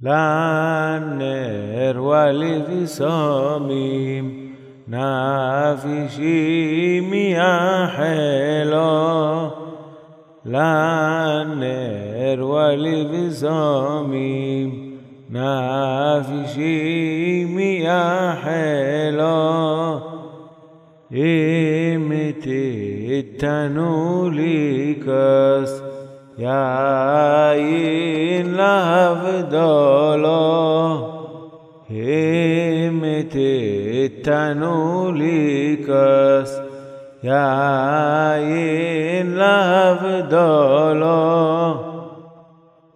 لانر للنار صميم نافشي يا حلو. للنار صميم نافشي يا حلو. إمتى التنوليكس יין להבדלו אם תתנו לי כס יין להבדלו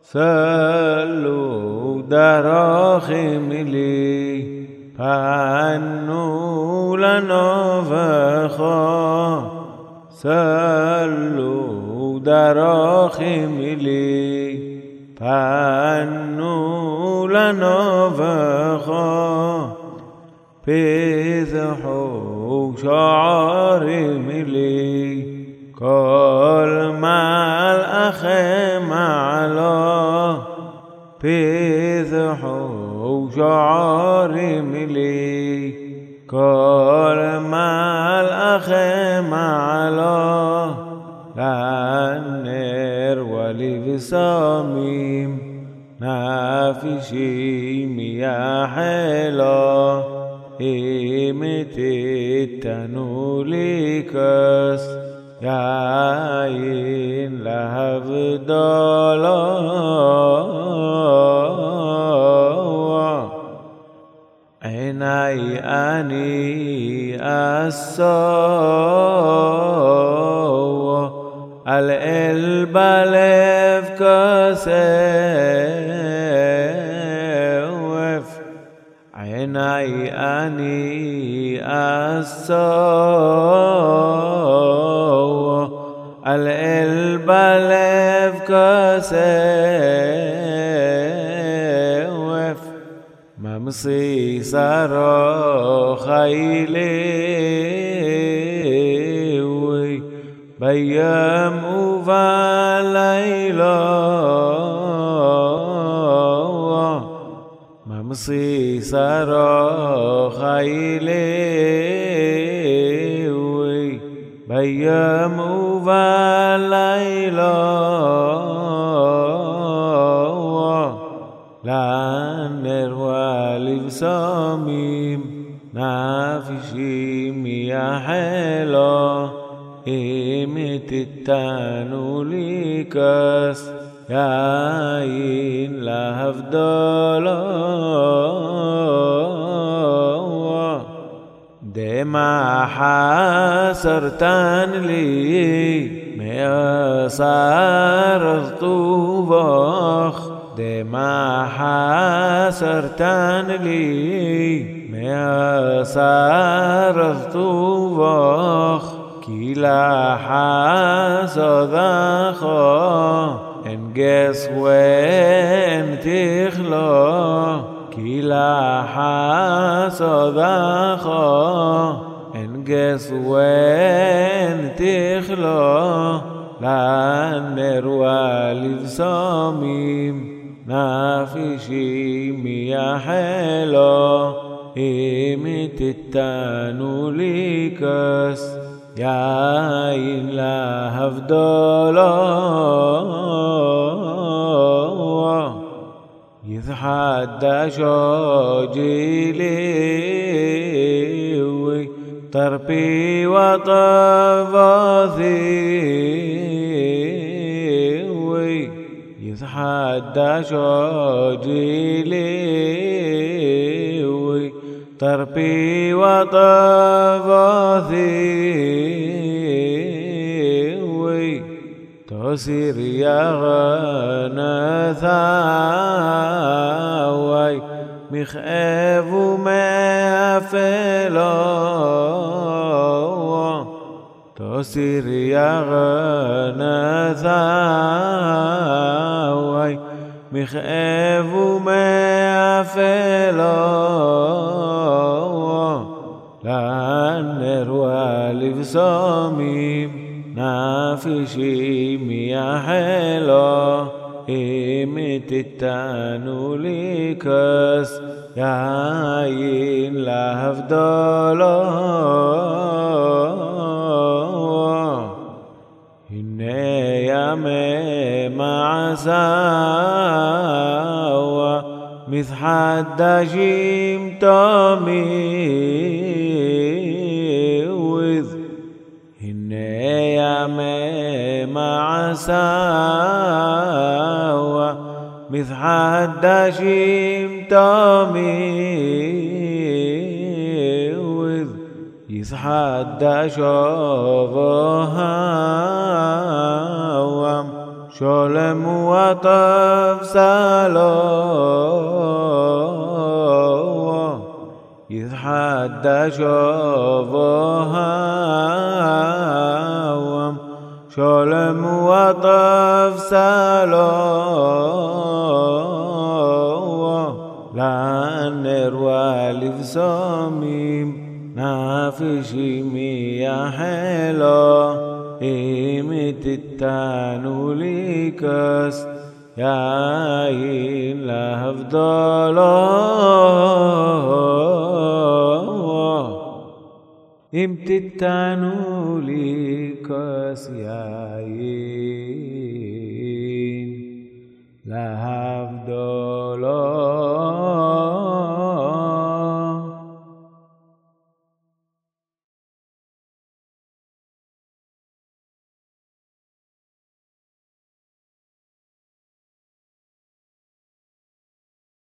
סלו דרכים לי פנו در آخی آخملی پنو لنا پیز حوش آری ملی. کل مال اخی معلا پیز حوش آری ملی. کل مال اخم علا لنر ولبساميم نافشيم يا حلا إمت التنوليكس يا إن لهب عيني أني الصوت البالي في كاسه عيني أني أصو البالي في كاسه وفي ممسي صاروخ خيلي. بيام وفاليلا ممسي سرا خيلي بيام وفاليلا لانر والبساميم نافشي يا حلو إمت التانوليكس ياين لهفدلا دما حسرتان لي ما صارت بخ دما حسرتان لي ما صارت بخ כי לחסודך אין גס ואין תכלו כי לחסודך אין גס ואין תכלו לנר ולבשמים נפשי מייחלו אם תתנו לי يا إله فدولو يتحدى شوجيلي تربي وطفاثي يتحدى شوجيلي طربي وطفاثي تسير يا غنثاوي مخاف وما فلو تسير يا غنثاوي mich evu me afelo lan neru aliv somim nafishi mi ahelo im titanu likas yayin مثحات داشيم تامي وذ هن يا ما عسى مثحات داشيم تامي وذ يثحات داشوفوها وذ شلم وطف سلام يتحدى شوفها شلم وطف سلام لأنر والفساميم نافشي ميا حلو. אם تتانو لكست يا إله أفضل إم تتانو لكست يا إله أفضل